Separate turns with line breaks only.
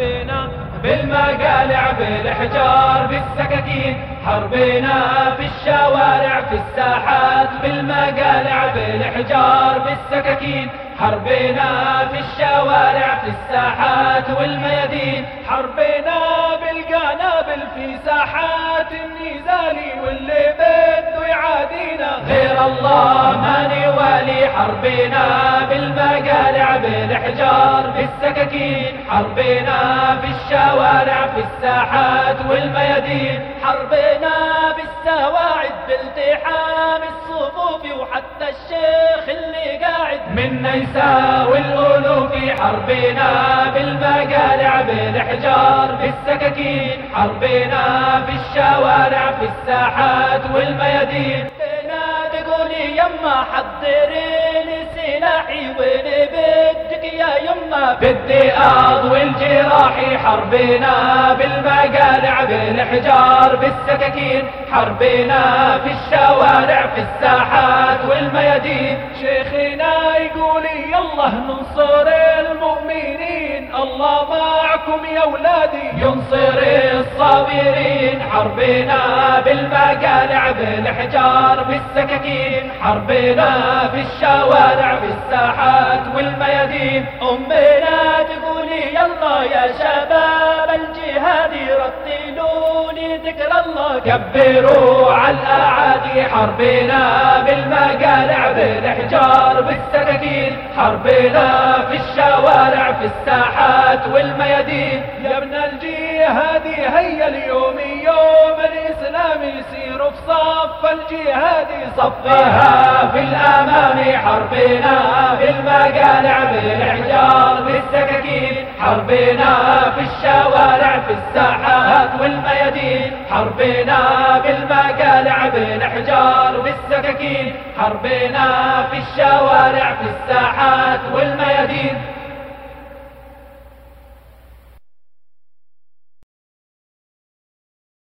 حربنا بالمقالع بالحجار بالسكاكين. حربنا في الشوارع في الساحات بالمقالع بالحجار بالسكاكين. حربنا في الشوارع في الساحات والميادين. حربنا بالقنابل في ساحات النزال واللي بده يعادينا. غير الله ما نوالي حربنا بالمقالع بالحجار بالسكاكين حربنا في الشوارع في الساحات والميادين. حربنا بالسواعد بالتحام الصفوف وحتى الشيخ اللي قاعد. منا يساوي الألوف حربنا بالمقالع بالحجار بالسكاكين حربنا في الشوارع في الساحات والميادين. يما حضري لي سلاحي وين بدك اضوي الجراحي حربنا بالمقالع بالحجار بالسكاكين حربنا في الشوارع في الساحات والميادين. شيخنا يقولي يلا ننصر المؤمنين الله معكم يا ولادي. ينصر الصابرين حربنا بالمقالع بالحجار بالسكاكين حربنا في الشوارع في الساحات والميادين. أمنا تقولي يلا يا شباب الجهاد رتلوني ذكر الله. كبروا على الأعادي حربنا بالمقالع بالحجار بالسكاكين حربنا في الشوارع في الساحات والميادين. يا ابن الجهاد هيا اليوم يوم الإسلام. الجهاد صفها في الأمام حربنا بالمقالع بالحجار بالسكاكين حربنا في الشوارع في الساحات والميادين. حربنا بالمقالع بالحجار بالسكاكين حربنا في الشوارع في الساحات والميادين.